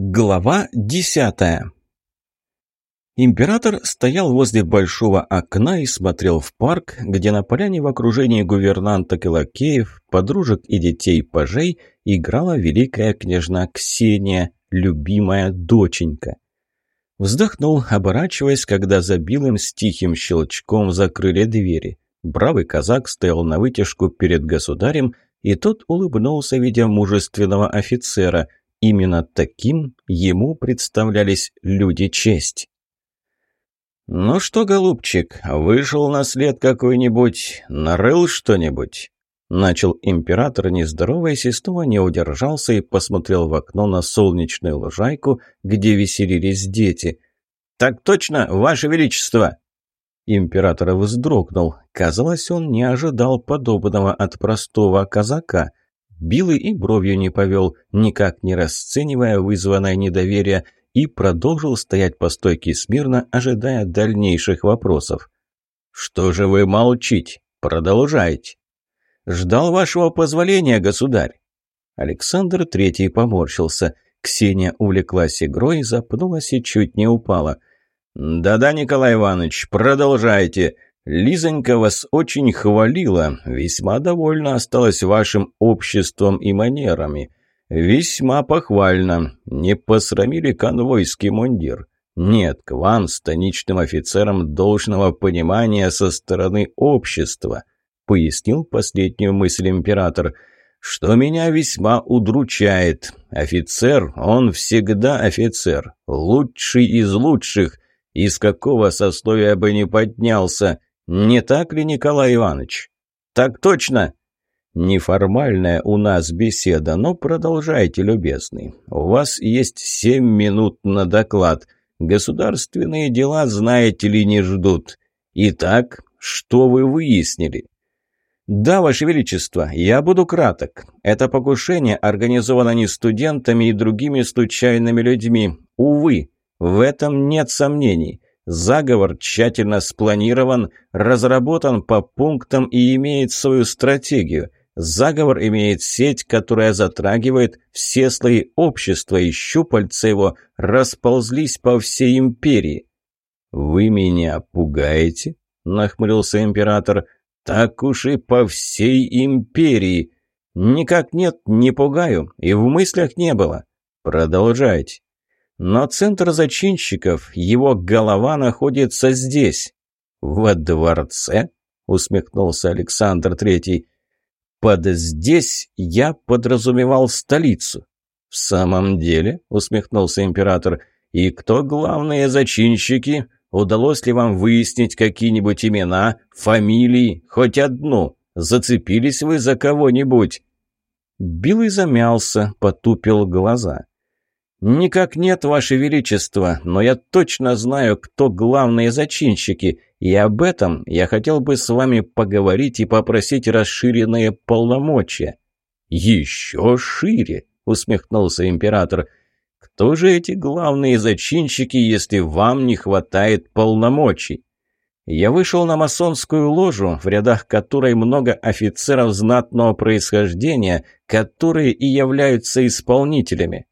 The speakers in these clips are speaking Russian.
Глава десятая Император стоял возле большого окна и смотрел в парк, где на поляне в окружении гувернанток и лакеев, подружек и детей пажей играла великая княжна Ксения, любимая доченька. Вздохнул, оборачиваясь, когда за билым с щелчком закрыли двери. Бравый казак стоял на вытяжку перед государем, и тот улыбнулся, видя мужественного офицера – Именно таким ему представлялись люди честь. «Ну что, голубчик, вышел на след какой-нибудь, нарыл что-нибудь?» Начал император, не здороваясь, не удержался и посмотрел в окно на солнечную лужайку, где веселились дети. «Так точно, Ваше Величество!» Император вздрогнул. Казалось, он не ожидал подобного от простого казака. Билый и бровью не повел, никак не расценивая вызванное недоверие, и продолжил стоять по стойке смирно, ожидая дальнейших вопросов. «Что же вы молчите? Продолжайте!» «Ждал вашего позволения, государь!» Александр Третий поморщился. Ксения увлеклась игрой, запнулась и чуть не упала. «Да-да, Николай Иванович, продолжайте!» Лизонька вас очень хвалила, весьма довольна осталась вашим обществом и манерами. Весьма похвально. Не посрамили конвойский мундир. Нет, к вам, станичным офицерам, должного понимания со стороны общества, пояснил последнюю мысль император, что меня весьма удручает. Офицер, он всегда офицер, лучший из лучших, из какого сословия бы не поднялся, «Не так ли, Николай Иванович?» «Так точно!» «Неформальная у нас беседа, но продолжайте, любезный. У вас есть семь минут на доклад. Государственные дела, знаете ли, не ждут. Итак, что вы выяснили?» «Да, Ваше Величество, я буду краток. Это покушение организовано не студентами и другими случайными людьми. Увы, в этом нет сомнений. Заговор тщательно спланирован, разработан по пунктам и имеет свою стратегию. Заговор имеет сеть, которая затрагивает все слои общества, и щупальца его расползлись по всей империи. «Вы меня пугаете?» – нахмурился император. «Так уж и по всей империи!» «Никак нет, не пугаю, и в мыслях не было. Продолжайте». Но центр зачинщиков, его голова находится здесь. «Во дворце?» — усмехнулся Александр Третий. «Под «здесь» я подразумевал столицу». «В самом деле?» — усмехнулся император. «И кто главные зачинщики? Удалось ли вам выяснить какие-нибудь имена, фамилии, хоть одну? Зацепились вы за кого-нибудь?» Билый замялся, потупил глаза. «Никак нет, Ваше Величество, но я точно знаю, кто главные зачинщики, и об этом я хотел бы с вами поговорить и попросить расширенные полномочия». «Еще шире!» — усмехнулся император. «Кто же эти главные зачинщики, если вам не хватает полномочий?» Я вышел на масонскую ложу, в рядах которой много офицеров знатного происхождения, которые и являются исполнителями.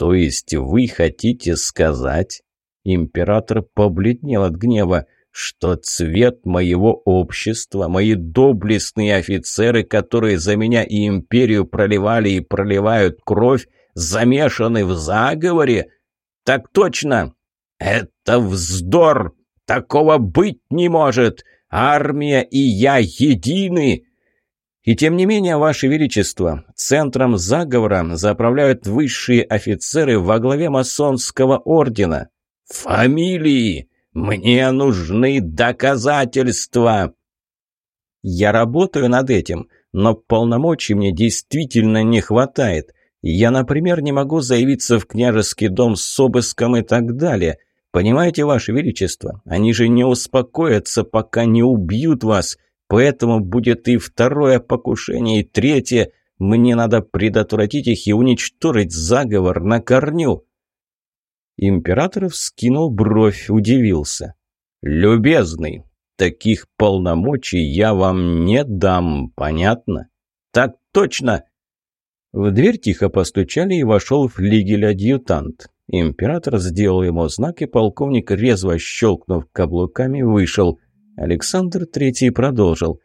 «То есть вы хотите сказать...» Император побледнел от гнева, что цвет моего общества, мои доблестные офицеры, которые за меня и империю проливали и проливают кровь, замешаны в заговоре? Так точно! Это вздор! Такого быть не может! Армия и я едины! И тем не менее, Ваше Величество, центром заговора заправляют высшие офицеры во главе масонского ордена. Фамилии! Мне нужны доказательства! Я работаю над этим, но полномочий мне действительно не хватает. Я, например, не могу заявиться в княжеский дом с обыском и так далее. Понимаете, Ваше Величество, они же не успокоятся, пока не убьют вас – Поэтому будет и второе покушение, и третье. Мне надо предотвратить их и уничтожить заговор на корню». Император вскинул бровь, удивился. «Любезный, таких полномочий я вам не дам, понятно?» «Так точно!» В дверь тихо постучали, и вошел флигель-адъютант. Император сделал ему знак, и полковник, резво щелкнув каблуками, вышел. Александр Третий продолжил.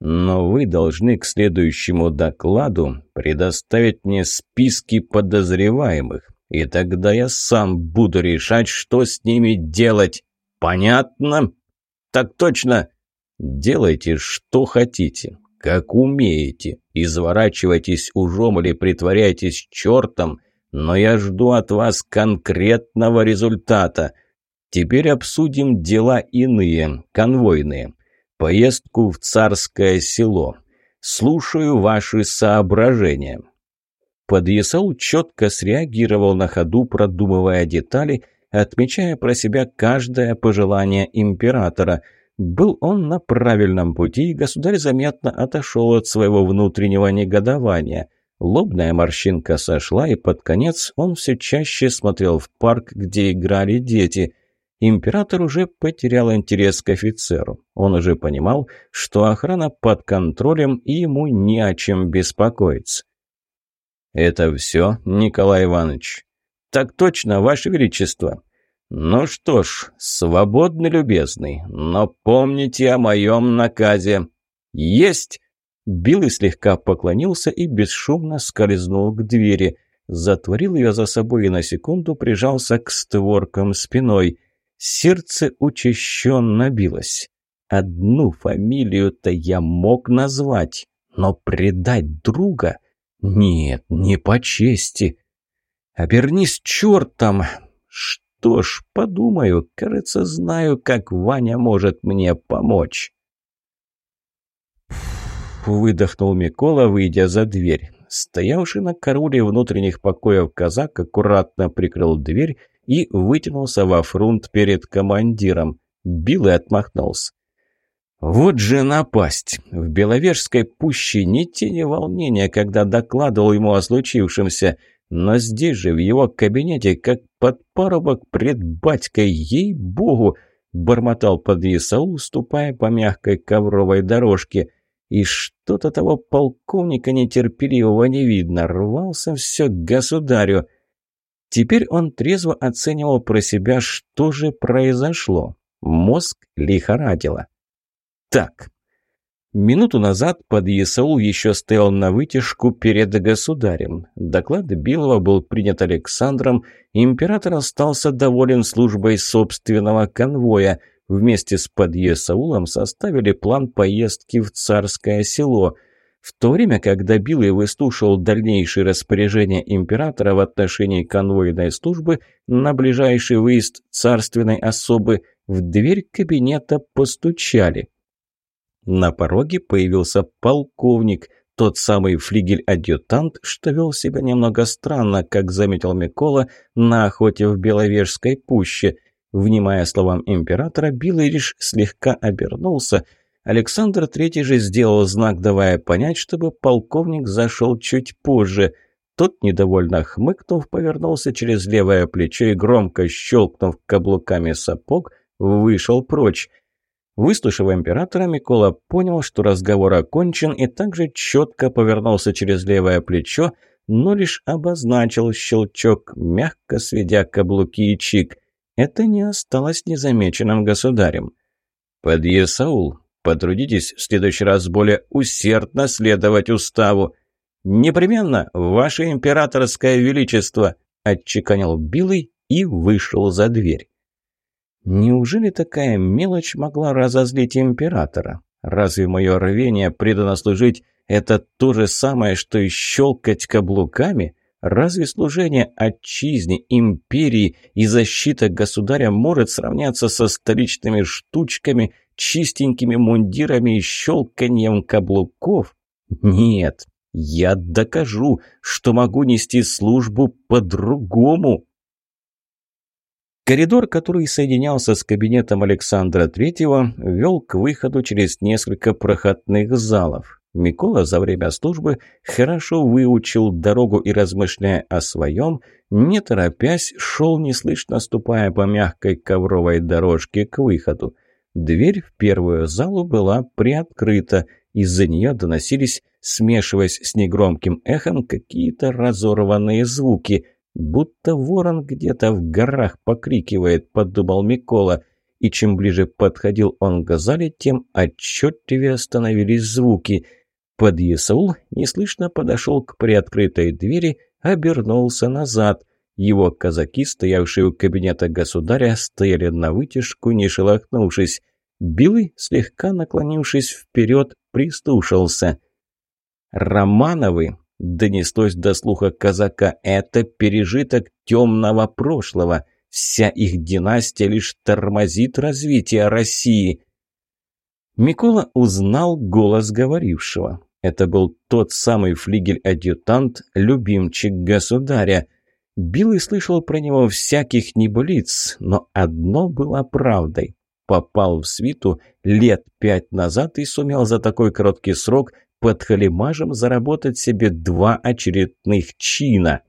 «Но вы должны к следующему докладу предоставить мне списки подозреваемых, и тогда я сам буду решать, что с ними делать. Понятно?» «Так точно!» «Делайте, что хотите, как умеете. Изворачивайтесь ужом или притворяйтесь чертом, но я жду от вас конкретного результата. Теперь обсудим дела иные, конвойные. Поездку в царское село. Слушаю ваши соображения». Подъясал четко среагировал на ходу, продумывая детали, отмечая про себя каждое пожелание императора – был он на правильном пути, и государь заметно отошел от своего внутреннего негодования. Лобная морщинка сошла, и под конец он все чаще смотрел в парк, где играли дети. Император уже потерял интерес к офицеру. Он уже понимал, что охрана под контролем, и ему не о чем беспокоиться. «Это все, Николай Иванович?» «Так точно, Ваше Величество!» «Ну что ж, свободный любезный, но помните о моем наказе». «Есть!» Билый слегка поклонился и бесшумно скользнул к двери. Затворил ее за собой и на секунду прижался к створкам спиной. Сердце учащенно билось. Одну фамилию-то я мог назвать, но предать друга? Нет, не по чести. «Обернись чертом!» Что ж, подумаю, кажется, знаю, как Ваня может мне помочь. Выдохнул Микола, выйдя за дверь. Стоявший на карауле внутренних покоев казак аккуратно прикрыл дверь и вытянулся во фрунт перед командиром. Билый отмахнулся. Вот же напасть! В Беловежской пуще ни тени волнения, когда докладывал ему о случившемся – но здесь же, в его кабинете, как под парубок пред батькой, ей-богу, бормотал под Исаул, ступая по мягкой ковровой дорожке. И что-то того полковника нетерпеливого не видно, рвался все к государю. Теперь он трезво оценивал про себя, что же произошло. Мозг лихорадило. Так, Минуту назад под ЕСАУ еще стоял на вытяжку перед государем. Доклад Билова был принят Александром, император остался доволен службой собственного конвоя. Вместе с подъесаулом составили план поездки в царское село. В то время, когда Билый выслушал дальнейшие распоряжения императора в отношении конвойной службы на ближайший выезд царственной особы, в дверь кабинета постучали. На пороге появился полковник, тот самый флигель-адъютант, что вел себя немного странно, как заметил Микола на охоте в Беловежской пуще. Внимая словам императора, Билый лишь слегка обернулся. Александр Третий же сделал знак, давая понять, чтобы полковник зашел чуть позже. Тот, недовольно хмыкнув, повернулся через левое плечо и, громко щелкнув каблуками сапог, вышел прочь. Выслушав императора, Микола понял, что разговор окончен, и также четко повернулся через левое плечо, но лишь обозначил щелчок, мягко сведя каблуки и чик. Это не осталось незамеченным государем. «Подъесаул, потрудитесь в следующий раз более усердно следовать уставу». «Непременно, ваше императорское величество», — отчеканил Билый и вышел за дверь. Неужели такая мелочь могла разозлить императора? Разве мое рвение предано служить это то же самое, что и щелкать каблуками? Разве служение отчизне, империи и защита государя может сравняться со столичными штучками, чистенькими мундирами и щелканьем каблуков? Нет, я докажу, что могу нести службу по-другому. Коридор, который соединялся с кабинетом Александра Третьего, вел к выходу через несколько проходных залов. Микола за время службы хорошо выучил дорогу и, размышляя о своем, не торопясь, шел неслышно, ступая по мягкой ковровой дорожке к выходу. Дверь в первую залу была приоткрыта. Из-за нее доносились, смешиваясь с негромким эхом, какие-то разорванные звуки. «Будто ворон где-то в горах покрикивает», — подумал Микола. И чем ближе подходил он к газали, тем отчетливее становились звуки. Подъясаул неслышно подошел к приоткрытой двери, обернулся назад. Его казаки, стоявшие у кабинета государя, стояли на вытяжку, не шелохнувшись. Билый, слегка наклонившись вперед, прислушался. «Романовы!» — донеслось до слуха казака. «Это пережиток темного прошлого. Вся их династия лишь тормозит развитие России». Микола узнал голос говорившего. Это был тот самый флигель-адъютант, любимчик государя. Билый слышал про него всяких небылиц, но одно было правдой попал в свиту лет пять назад и сумел за такой короткий срок под халимажем заработать себе два очередных чина.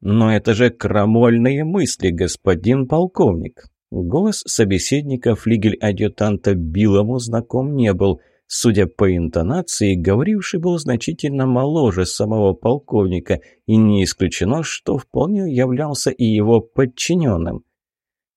«Но это же крамольные мысли, господин полковник!» Голос собеседника флигель-адъютанта Билому знаком не был. Судя по интонации, говоривший был значительно моложе самого полковника, и не исключено, что вполне являлся и его подчиненным.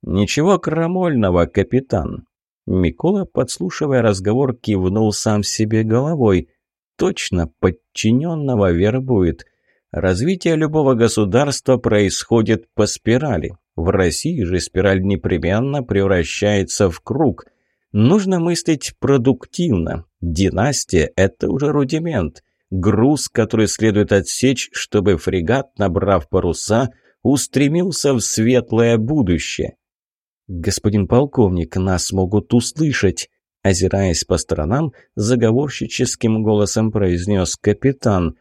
«Ничего крамольного, капитан!» Микола, подслушивая разговор, кивнул сам себе головой. «Точно, подчиненного вербует. Развитие любого государства происходит по спирали. В России же спираль непременно превращается в круг. Нужно мыслить продуктивно. Династия – это уже рудимент. Груз, который следует отсечь, чтобы фрегат, набрав паруса, устремился в светлое будущее. «Господин полковник, нас могут услышать!» Озираясь по сторонам, заговорщическим голосом произнес капитан.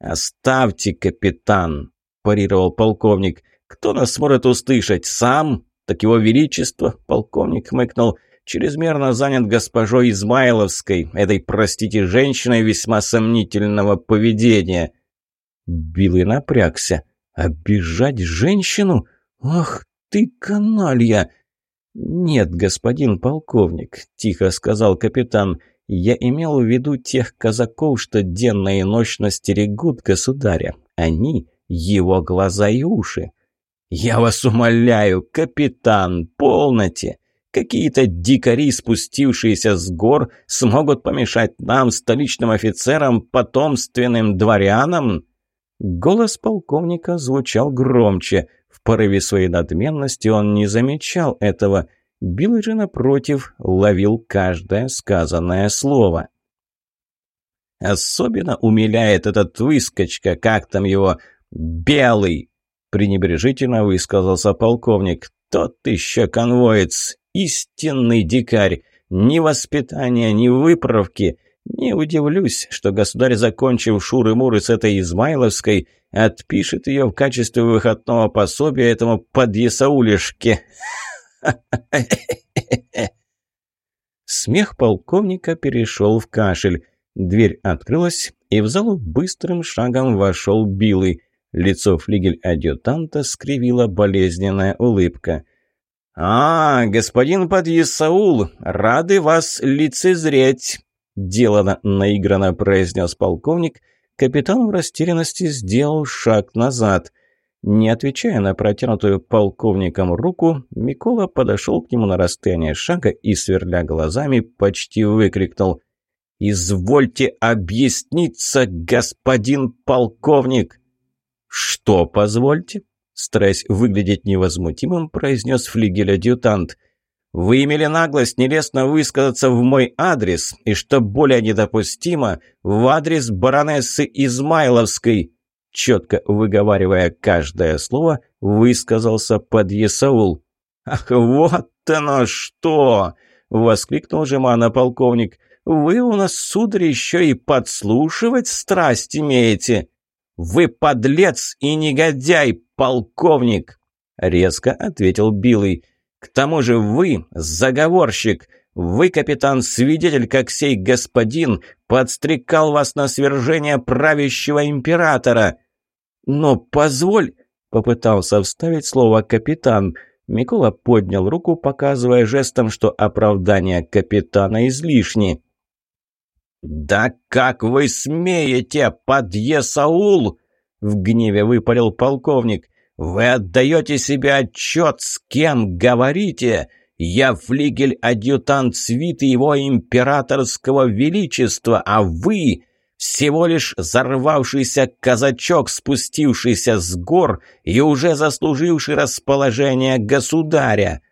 «Оставьте, капитан!» – парировал полковник. «Кто нас может услышать? Сам? Так его величество!» – полковник хмыкнул. «Чрезмерно занят госпожой Измайловской, этой, простите, женщиной весьма сомнительного поведения». Билый напрягся. «Обижать женщину? Ах ты, каналья!» «Нет, господин полковник», – тихо сказал капитан, – «я имел в виду тех казаков, что денно и ночно стерегут государя. Они – его глаза и уши». «Я вас умоляю, капитан, полноте! Какие-то дикари, спустившиеся с гор, смогут помешать нам, столичным офицерам, потомственным дворянам?» Голос полковника звучал громче – в порыве своей надменности он не замечал этого. Билл же, напротив, ловил каждое сказанное слово. «Особенно умиляет этот выскочка, как там его, белый!» пренебрежительно высказался полковник. «Тот еще конвоец, истинный дикарь, ни воспитания, ни выправки. Не удивлюсь, что государь, закончив шуры-муры с этой Измайловской, отпишет ее в качестве выходного пособия этому подъясаулишке. Смех полковника перешел в кашель. Дверь открылась, и в залу быстрым шагом вошел Билый. Лицо флигель-адъютанта скривила болезненная улыбка. «А, господин подъясаул, рады вас лицезреть!» Делано наигранно произнес полковник. Капитан в растерянности сделал шаг назад. Не отвечая на протянутую полковником руку, Микола подошел к нему на расстояние шага и, сверля глазами, почти выкрикнул «Извольте объясниться, господин полковник!» «Что, позвольте?» Стараясь выглядеть невозмутимым, произнес флигель-адъютант – вы имели наглость нелестно высказаться в мой адрес, и, что более недопустимо, в адрес баронессы Измайловской. Четко выговаривая каждое слово, высказался подъясаул. «Ах, вот оно что!» — воскликнул Жемана полковник. «Вы у нас, сударь, еще и подслушивать страсть имеете!» «Вы подлец и негодяй, полковник!» — резко ответил Билый. К тому же вы заговорщик. Вы, капитан, свидетель, как сей господин подстрекал вас на свержение правящего императора. Но позволь, попытался вставить слово капитан. Микола поднял руку, показывая жестом, что оправдание капитана излишне. «Да как вы смеете, подъесаул!» — в гневе выпалил полковник. «Вы отдаете себе отчет, с кем говорите? Я флигель-адъютант свиты его императорского величества, а вы...» Всего лишь взорвавшийся казачок, спустившийся с гор и уже заслуживший расположение государя.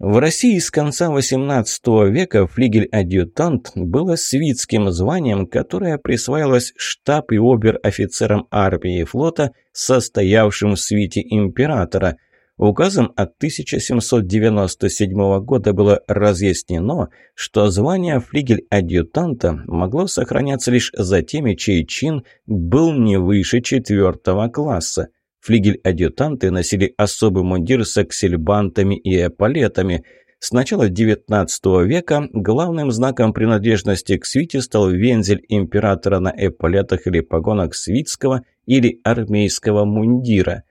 В России с конца XVIII века флигель-адъютант было свитским званием, которое присваивалось штаб и обер-офицерам армии и флота, состоявшим в свите императора. Указом от 1797 года было разъяснено, что звание флигель-адъютанта могло сохраняться лишь за теми, чей чин был не выше четвертого класса. Флигель-адъютанты носили особый мундир с аксельбантами и эполетами. С начала XIX века главным знаком принадлежности к свите стал вензель императора на эполетах или погонах свитского или армейского мундира.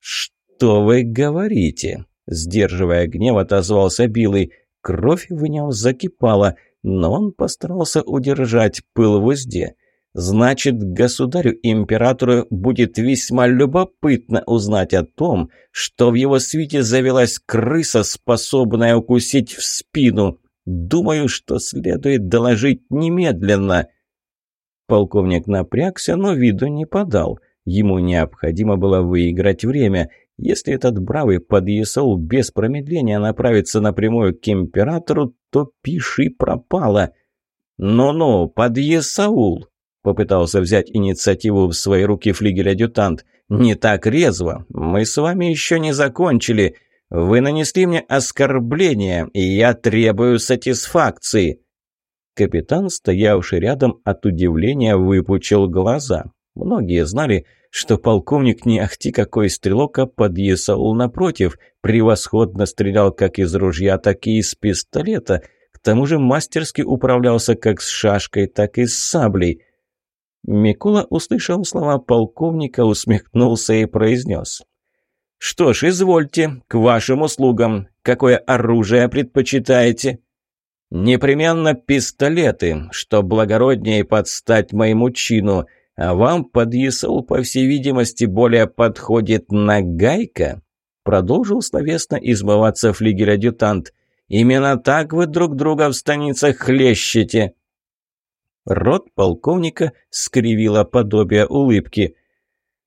«Что вы говорите?» – сдерживая гнев, отозвался Билый. Кровь в нем закипала, но он постарался удержать пыл в узде – Значит, государю-императору будет весьма любопытно узнать о том, что в его свите завелась крыса, способная укусить в спину. Думаю, что следует доложить немедленно. Полковник напрягся, но виду не подал. Ему необходимо было выиграть время. Если этот бравый подъясаул без промедления направится напрямую к императору, то пиши пропало. «Ну-ну, подъясаул!» Попытался взять инициативу в свои руки флигель-адъютант. «Не так резво. Мы с вами еще не закончили. Вы нанесли мне оскорбление, и я требую сатисфакции». Капитан, стоявший рядом, от удивления выпучил глаза. Многие знали, что полковник не ахти какой стрелок, а подъясаул напротив, превосходно стрелял как из ружья, так и из пистолета. К тому же мастерски управлялся как с шашкой, так и с саблей. Микола услышал слова полковника, усмехнулся и произнес. «Что ж, извольте, к вашим услугам. Какое оружие предпочитаете?» «Непременно пистолеты, что благороднее подстать моему чину, а вам, подъясал, по всей видимости, более подходит нагайка?» Продолжил словесно измываться флигель-адъютант. «Именно так вы друг друга в станицах хлещете!» Рот полковника скривило подобие улыбки.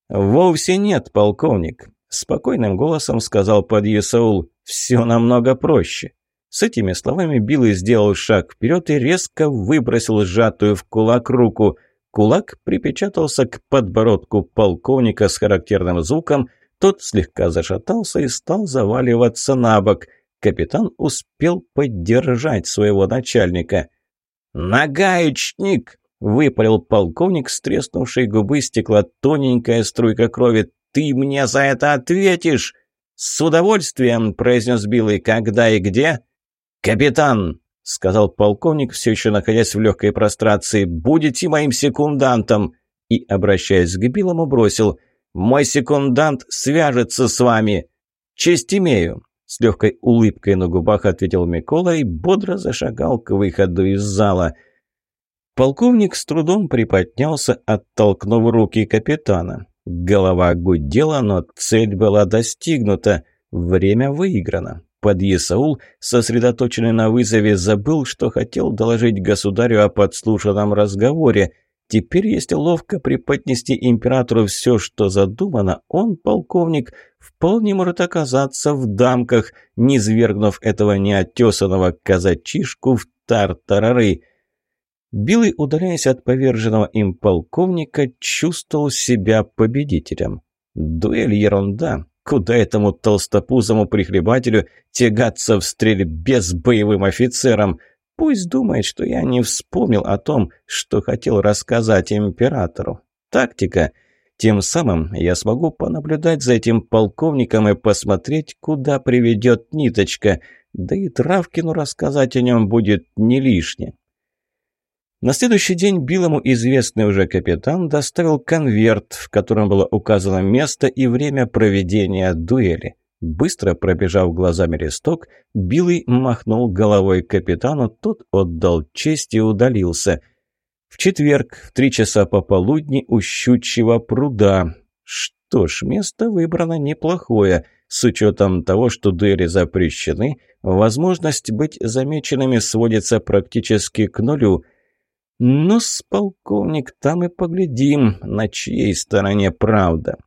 «Вовсе нет, полковник», – спокойным голосом сказал подъясаул. «Все намного проще». С этими словами Билый сделал шаг вперед и резко выбросил сжатую в кулак руку. Кулак припечатался к подбородку полковника с характерным звуком, тот слегка зашатался и стал заваливаться на бок. Капитан успел поддержать своего начальника. «Нагаечник!» — выпалил полковник, с губы стекла тоненькая струйка крови. «Ты мне за это ответишь!» «С удовольствием!» — произнес Билый. «Когда и где?» «Капитан!» — сказал полковник, все еще находясь в легкой прострации. «Будете моим секундантом!» И, обращаясь к Билому, бросил. «Мой секундант свяжется с вами!» «Честь имею!» С легкой улыбкой на губах ответил Микола и бодро зашагал к выходу из зала. Полковник с трудом приподнялся, оттолкнув руки капитана. Голова гудела, но цель была достигнута. Время выиграно. Подъясаул, сосредоточенный на вызове, забыл, что хотел доложить государю о подслушанном разговоре – Теперь, если ловко преподнести императору все, что задумано, он, полковник, вполне может оказаться в дамках, не свергнув этого неотесанного казачишку в тартарары. Билый, удаляясь от поверженного им полковника, чувствовал себя победителем. Дуэль ерунда. Куда этому толстопузому прихлебателю тягаться в стрельбе с боевым офицером – Пусть думает, что я не вспомнил о том, что хотел рассказать императору. Тактика. Тем самым я смогу понаблюдать за этим полковником и посмотреть, куда приведет ниточка. Да и Травкину рассказать о нем будет не лишне. На следующий день Билому известный уже капитан доставил конверт, в котором было указано место и время проведения дуэли. Быстро пробежав глазами листок, Билый махнул головой капитану, тот отдал честь и удалился. В четверг, в три часа пополудни у щучьего пруда. Что ж, место выбрано неплохое. С учетом того, что дуэли запрещены, возможность быть замеченными сводится практически к нулю. Ну, с полковник, там и поглядим, на чьей стороне правда.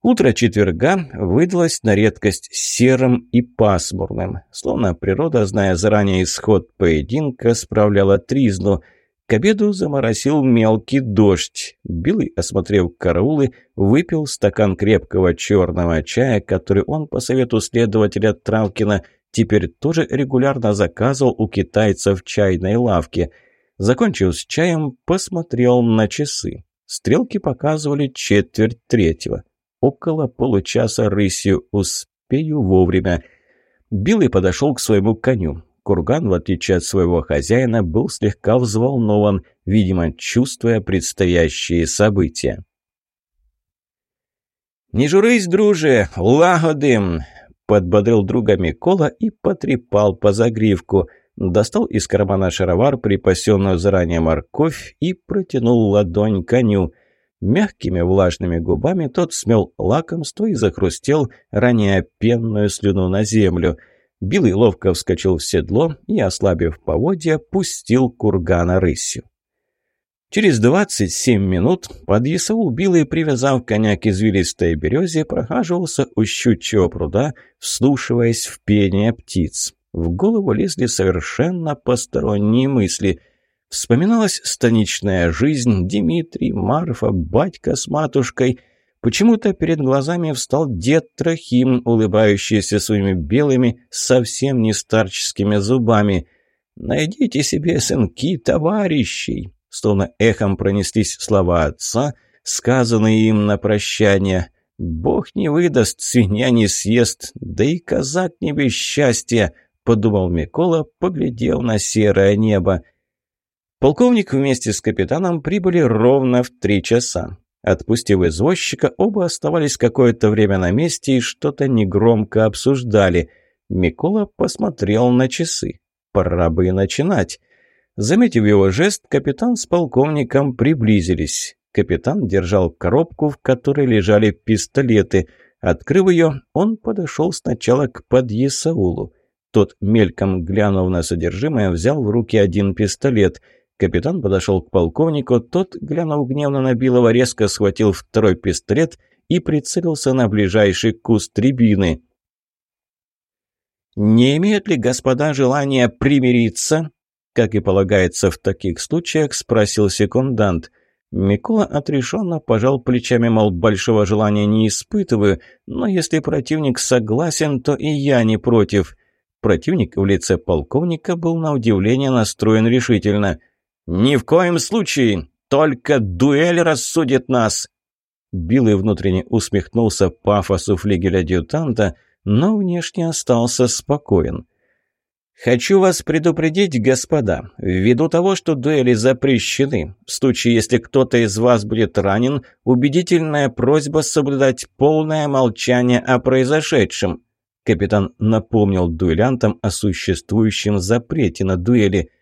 Утро четверга выдалось на редкость серым и пасмурным. Словно природа, зная заранее исход поединка, справляла тризну. К обеду заморосил мелкий дождь. Билый, осмотрев караулы, выпил стакан крепкого черного чая, который он, по совету следователя Травкина, теперь тоже регулярно заказывал у китайцев в чайной лавке. Закончив с чаем, посмотрел на часы. Стрелки показывали четверть третьего. Около получаса рысью. Успею вовремя. Билый подошел к своему коню. Курган, в отличие от своего хозяина, был слегка взволнован, видимо, чувствуя предстоящие события. «Не журись, друже, лагодим!» Подбодрил друга Микола и потрепал по загривку. Достал из кармана шаровар, припасенную заранее морковь, и протянул ладонь коню – Мягкими влажными губами тот смел лакомство и захрустел, роняя пенную слюну на землю. Билый ловко вскочил в седло и, ослабив поводья, пустил кургана рысью. Через двадцать семь минут под Исаул Билый, привязав коня к извилистой березе, прохаживался у щучьего пруда, вслушиваясь в пение птиц. В голову лезли совершенно посторонние мысли – Вспоминалась станичная жизнь, Дмитрий, Марфа, батька с матушкой. Почему-то перед глазами встал дед Трохим, улыбающийся своими белыми, совсем не старческими зубами. «Найдите себе сынки товарищей!» Словно эхом пронеслись слова отца, сказанные им на прощание. «Бог не выдаст, свинья не съест, да и казак не без счастья!» — подумал Микола, поглядел на серое небо — Полковник вместе с капитаном прибыли ровно в три часа. Отпустив извозчика, оба оставались какое-то время на месте и что-то негромко обсуждали. Микола посмотрел на часы. Пора бы и начинать. Заметив его жест, капитан с полковником приблизились. Капитан держал коробку, в которой лежали пистолеты. Открыв ее, он подошел сначала к подъесаулу. Тот, мельком глянув на содержимое, взял в руки один пистолет – Капитан подошел к полковнику, тот, глянув гневно на Билова, резко схватил второй пистолет и прицелился на ближайший куст рябины. «Не имеют ли господа желания примириться?» Как и полагается в таких случаях, спросил секундант. Микола отрешенно пожал плечами, мол, большого желания не испытываю, но если противник согласен, то и я не против. Противник в лице полковника был на удивление настроен решительно. «Ни в коем случае! Только дуэль рассудит нас!» Билый внутренне усмехнулся пафосу флигеля-адъютанта, но внешне остался спокоен. «Хочу вас предупредить, господа, ввиду того, что дуэли запрещены, в случае, если кто-то из вас будет ранен, убедительная просьба соблюдать полное молчание о произошедшем». Капитан напомнил дуэлянтам о существующем запрете на дуэли –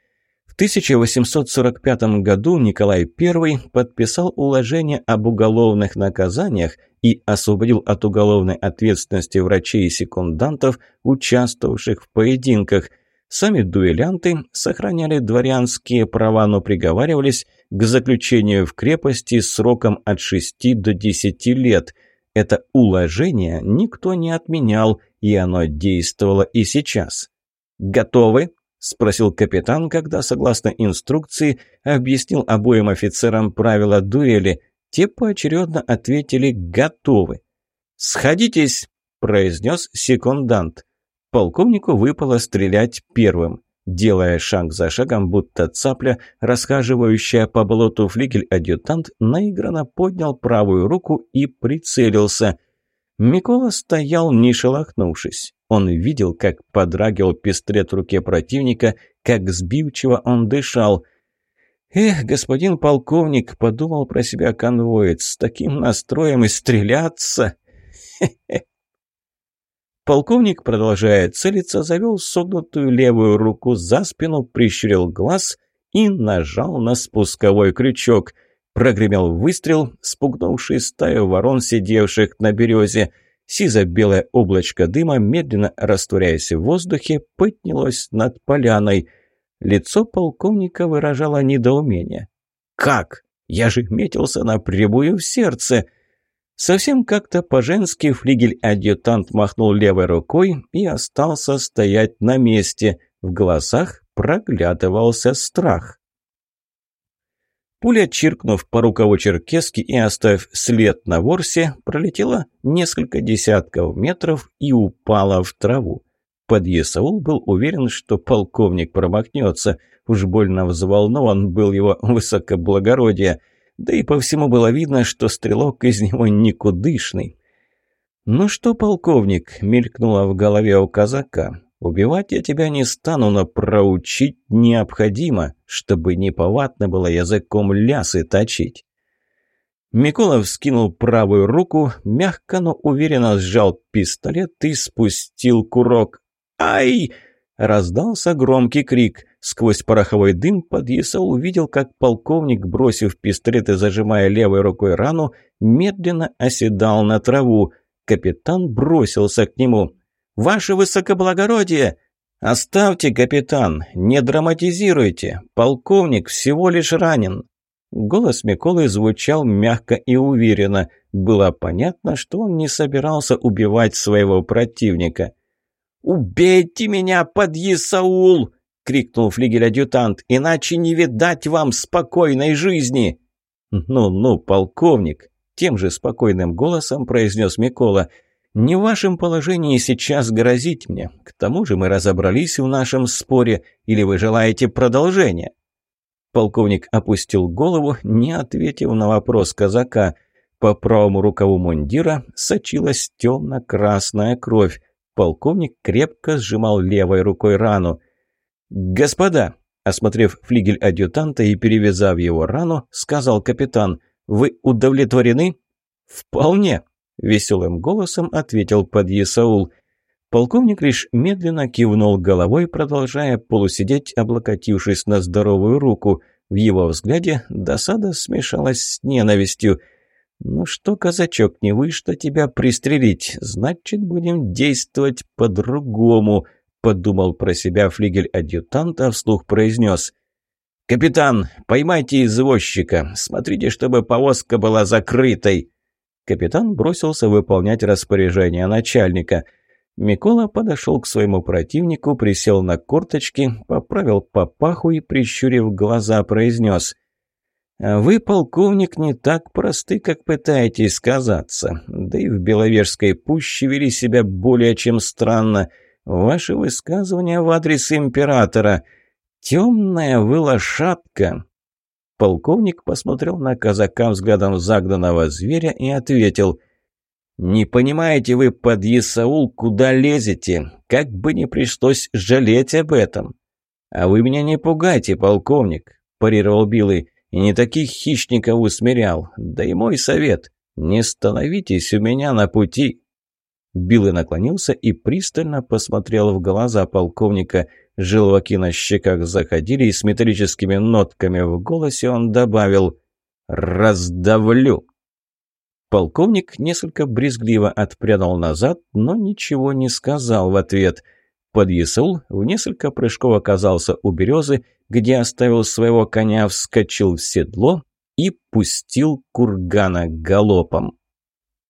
1845 году Николай I подписал уложение об уголовных наказаниях и освободил от уголовной ответственности врачей и секундантов, участвовавших в поединках. Сами дуэлянты сохраняли дворянские права, но приговаривались к заключению в крепости сроком от 6 до 10 лет. Это уложение никто не отменял, и оно действовало и сейчас. «Готовы?» – спросил капитан, когда, согласно инструкции, объяснил обоим офицерам правила дуэли. Те поочередно ответили «готовы». «Сходитесь!» – произнес секундант. Полковнику выпало стрелять первым. Делая шаг за шагом, будто цапля, расхаживающая по болоту флигель-адъютант, наигранно поднял правую руку и прицелился. Микола стоял, не шелохнувшись. Он видел, как подрагивал пистолет в руке противника, как сбивчиво он дышал. «Эх, господин полковник», — подумал про себя конвоец, — «с таким настроем и стреляться!» Полковник, продолжая целиться, завел согнутую левую руку за спину, прищурил глаз и нажал на спусковой крючок. Прогремел выстрел, спугнувший стаю ворон, сидевших на березе. Сизо-белое облачко дыма, медленно растворяясь в воздухе, поднялось над поляной. Лицо полковника выражало недоумение. «Как? Я же метился напрямую в сердце!» Совсем как-то по-женски флигель-адъютант махнул левой рукой и остался стоять на месте. В глазах проглядывался страх. Пуля, чиркнув по рукаву черкески и оставив след на ворсе, пролетела несколько десятков метров и упала в траву. Подъясаул был уверен, что полковник промахнется. Уж больно взволнован был его высокоблагородие – да и по всему было видно, что стрелок из него никудышный. «Ну что, полковник?» — мелькнуло в голове у казака. «Убивать я тебя не стану, но проучить необходимо, чтобы неповадно было языком лясы точить». Миколов скинул правую руку, мягко, но уверенно сжал пистолет и спустил курок. «Ай!» — раздался громкий крик. Сквозь пороховой дым подъясал увидел, как полковник, бросив пистолет и зажимая левой рукой рану, медленно оседал на траву. Капитан бросился к нему. «Ваше высокоблагородие!» «Оставьте, капитан, не драматизируйте. Полковник всего лишь ранен». Голос Миколы звучал мягко и уверенно. Было понятно, что он не собирался убивать своего противника. «Убейте меня, подъясаул!» — крикнул флигель-адъютант. «Иначе не видать вам спокойной жизни!» «Ну-ну, полковник!» — тем же спокойным голосом произнес Микола. «Не в вашем положении сейчас грозить мне. К тому же мы разобрались в нашем споре. Или вы желаете продолжения?» Полковник опустил голову, не ответив на вопрос казака. По правому рукаву мундира сочилась темно-красная кровь. Полковник крепко сжимал левой рукой рану. «Господа!» Осмотрев флигель адъютанта и перевязав его рану, сказал капитан, «Вы удовлетворены?» «Вполне», — веселым голосом ответил подъясаул. Полковник лишь медленно кивнул головой, продолжая полусидеть, облокотившись на здоровую руку. В его взгляде досада смешалась с ненавистью. «Ну что, казачок, не вы, тебя пристрелить, значит, будем действовать по-другому», подумал про себя флигель-адъютант, а вслух произнес. «Капитан, поймайте извозчика. Смотрите, чтобы повозка была закрытой». Капитан бросился выполнять распоряжение начальника. Микола подошел к своему противнику, присел на корточки, поправил папаху и, прищурив глаза, произнес. «Вы, полковник, не так просты, как пытаетесь казаться. Да и в Беловежской пуще вели себя более чем странно». Ваши высказывания в адрес императора. Темная вы лошадка. Полковник посмотрел на казака взглядом загнанного зверя и ответил. «Не понимаете вы, подъясаул, куда лезете? Как бы не пришлось жалеть об этом!» «А вы меня не пугайте, полковник!» – парировал Билый. «И не таких хищников усмирял. Да и мой совет – не становитесь у меня на пути!» Билый наклонился и пристально посмотрел в глаза полковника. Желваки на щеках заходили, и с металлическими нотками в голосе он добавил «Раздавлю». Полковник несколько брезгливо отпрянул назад, но ничего не сказал в ответ. Подъясул в несколько прыжков оказался у березы, где оставил своего коня, вскочил в седло и пустил кургана галопом.